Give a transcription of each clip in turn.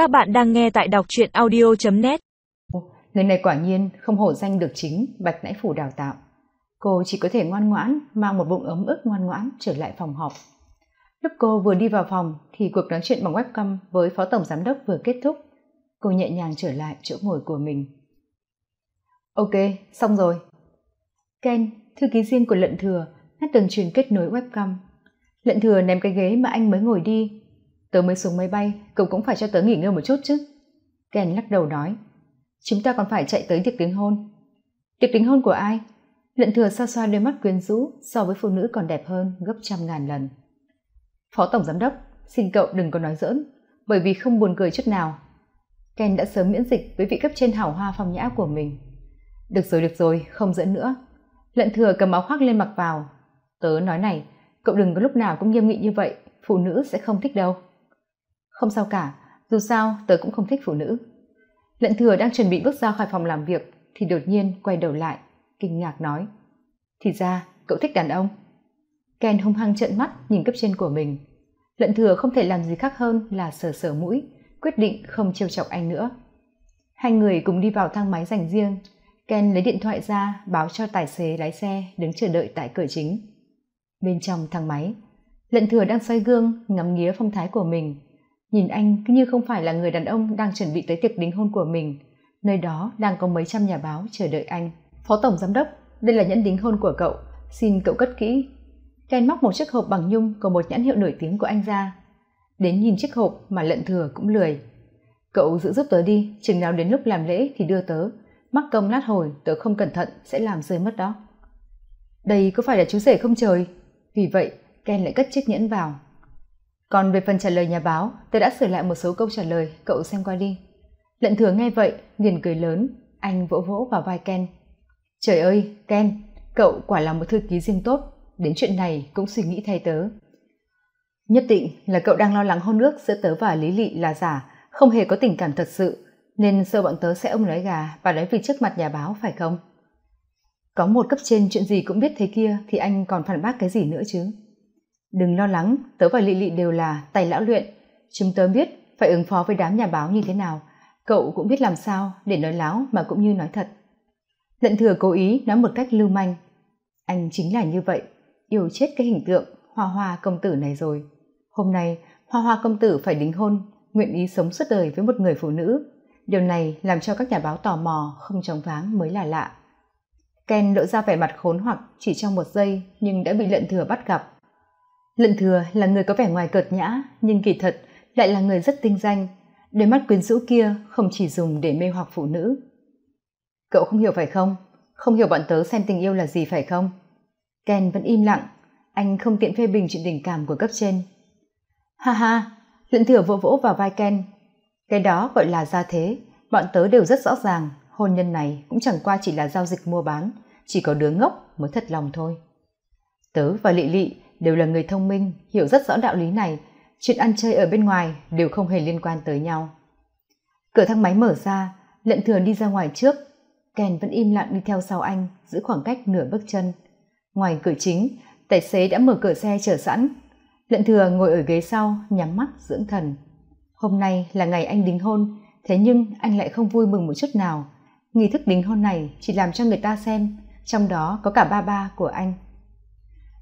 Các bạn đang nghe tại đọc truyện audio.net Người này quả nhiên không hổ danh được chính Bạch nãi Phủ đào tạo. Cô chỉ có thể ngoan ngoãn, mang một bụng ấm ức ngoan ngoãn trở lại phòng họp. Lúc cô vừa đi vào phòng thì cuộc nói chuyện bằng webcam với Phó Tổng Giám đốc vừa kết thúc. Cô nhẹ nhàng trở lại chỗ ngồi của mình. Ok, xong rồi. Ken, thư ký riêng của lận thừa, ngắt đường truyền kết nối webcam. Lận thừa ném cái ghế mà anh mới ngồi đi. Tớ mới xuống máy bay, cậu cũng phải cho tớ nghỉ ngơi một chút chứ. Ken lắc đầu nói. Chúng ta còn phải chạy tới tiệc đính hôn. Tiệc đính hôn của ai? Lận thừa xoa xoa đôi mắt quyến rũ so với phụ nữ còn đẹp hơn gấp trăm ngàn lần. Phó Tổng Giám đốc, xin cậu đừng có nói dỡn bởi vì không buồn cười chút nào. Ken đã sớm miễn dịch với vị cấp trên hảo hoa phong nhã của mình. Được rồi, được rồi, không dỡn nữa. Lận thừa cầm áo khoác lên mặc vào. Tớ nói này, cậu đừng có lúc nào cũng nghiêm nghị như vậy, phụ nữ sẽ không thích đâu. Không sao cả, dù sao tớ cũng không thích phụ nữ. Lận thừa đang chuẩn bị bước ra khỏi phòng làm việc thì đột nhiên quay đầu lại, kinh ngạc nói. Thì ra, cậu thích đàn ông. Ken hung hăng trợn mắt nhìn cấp trên của mình. Lận thừa không thể làm gì khác hơn là sờ sờ mũi, quyết định không trêu chọc anh nữa. Hai người cùng đi vào thang máy dành riêng. Ken lấy điện thoại ra báo cho tài xế lái xe đứng chờ đợi tại cửa chính. Bên trong thang máy, lận thừa đang xoay gương ngắm nghía phong thái của mình. Nhìn anh cứ như không phải là người đàn ông đang chuẩn bị tới tiệc đính hôn của mình. Nơi đó đang có mấy trăm nhà báo chờ đợi anh. Phó Tổng Giám đốc, đây là nhẫn đính hôn của cậu. Xin cậu cất kỹ. Ken móc một chiếc hộp bằng nhung của một nhãn hiệu nổi tiếng của anh ra. Đến nhìn chiếc hộp mà lận thừa cũng lười. Cậu giữ giúp tớ đi, chừng nào đến lúc làm lễ thì đưa tớ. Mắc công lát hồi tớ không cẩn thận sẽ làm rơi mất đó. Đây có phải là chú rể không trời? Vì vậy, Ken lại cất chiếc nhẫn vào. Còn về phần trả lời nhà báo, tớ đã sửa lại một số câu trả lời, cậu xem qua đi. Lận thừa nghe vậy, liền cười lớn, anh vỗ vỗ vào vai Ken. Trời ơi, Ken, cậu quả là một thư ký riêng tốt, đến chuyện này cũng suy nghĩ thay tớ. Nhất định là cậu đang lo lắng hôn nước giữa tớ và Lý Lị là giả, không hề có tình cảm thật sự, nên sợ bọn tớ sẽ ông nói gà và nói vì trước mặt nhà báo phải không? Có một cấp trên chuyện gì cũng biết thế kia thì anh còn phản bác cái gì nữa chứ? Đừng lo lắng, tớ và Lị Lị đều là tài lão luyện. Chúng tớ biết phải ứng phó với đám nhà báo như thế nào. Cậu cũng biết làm sao để nói láo mà cũng như nói thật. Lận thừa cố ý nói một cách lưu manh. Anh chính là như vậy, yêu chết cái hình tượng hoa hoa công tử này rồi. Hôm nay, hoa hoa công tử phải đính hôn, nguyện ý sống suốt đời với một người phụ nữ. Điều này làm cho các nhà báo tò mò, không chóng váng mới là lạ. Ken lộ ra vẻ mặt khốn hoặc chỉ trong một giây nhưng đã bị lận thừa bắt gặp. Lận thừa là người có vẻ ngoài cợt nhã nhưng kỳ thật lại là người rất tinh danh. Đôi mắt quyến rũ kia không chỉ dùng để mê hoặc phụ nữ. Cậu không hiểu phải không? Không hiểu bọn tớ xem tình yêu là gì phải không? Ken vẫn im lặng. Anh không tiện phê bình chuyện tình cảm của cấp trên. Ha ha, lận thừa vỗ vỗ vào vai Ken. Cái đó gọi là gia thế. Bọn tớ đều rất rõ ràng. Hôn nhân này cũng chẳng qua chỉ là giao dịch mua bán. Chỉ có đứa ngốc mới thật lòng thôi. Tớ và Lị Lị đều là người thông minh, hiểu rất rõ đạo lý này. Chuyện ăn chơi ở bên ngoài đều không hề liên quan tới nhau. Cửa thang máy mở ra, lận thừa đi ra ngoài trước. kèn vẫn im lặng đi theo sau anh, giữ khoảng cách nửa bước chân. Ngoài cửa chính, tài xế đã mở cửa xe chờ sẵn. Lận thừa ngồi ở ghế sau, nhắm mắt dưỡng thần. Hôm nay là ngày anh đính hôn, thế nhưng anh lại không vui mừng một chút nào. Nghi thức đính hôn này chỉ làm cho người ta xem, trong đó có cả ba ba của anh.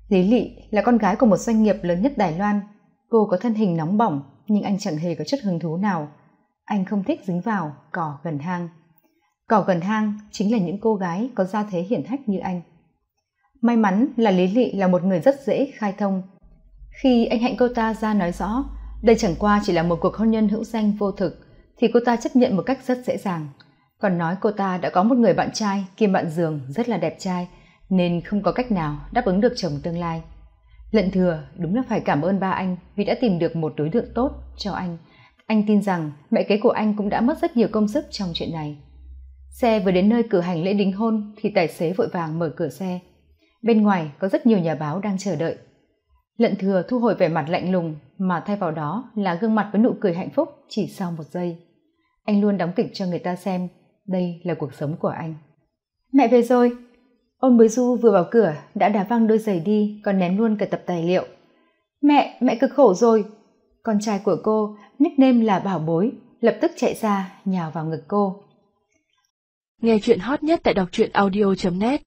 Lý Lị là con gái của một doanh nghiệp lớn nhất Đài Loan. Cô có thân hình nóng bỏng, nhưng anh chẳng hề có chút hứng thú nào. Anh không thích dính vào cỏ gần hang. Cỏ gần hang chính là những cô gái có gia thế hiển hách như anh. May mắn là Lý Lị là một người rất dễ khai thông. Khi anh hạnh cô ta ra nói rõ, đây chẳng qua chỉ là một cuộc hôn nhân hữu danh vô thực, thì cô ta chấp nhận một cách rất dễ dàng. Còn nói cô ta đã có một người bạn trai kiêm bạn giường rất là đẹp trai, nên không có cách nào đáp ứng được chồng tương lai. Lận thừa đúng là phải cảm ơn ba anh vì đã tìm được một đối tượng tốt cho anh. Anh tin rằng mẹ kế của anh cũng đã mất rất nhiều công sức trong chuyện này. Xe vừa đến nơi cử hành lễ đính hôn thì tài xế vội vàng mở cửa xe. Bên ngoài có rất nhiều nhà báo đang chờ đợi. Lận thừa thu hồi vẻ mặt lạnh lùng mà thay vào đó là gương mặt với nụ cười hạnh phúc chỉ sau một giây. Anh luôn đóng kịch cho người ta xem đây là cuộc sống của anh. Mẹ về rồi, ôn bới du vừa vào cửa, đã đá văng đôi giày đi, còn ném luôn cả tập tài liệu. Mẹ mẹ cực khổ rồi. Con trai của cô, nickname là bảo bối, lập tức chạy ra, nhào vào ngực cô. Nghe chuyện hot nhất tại đọc truyện audio net.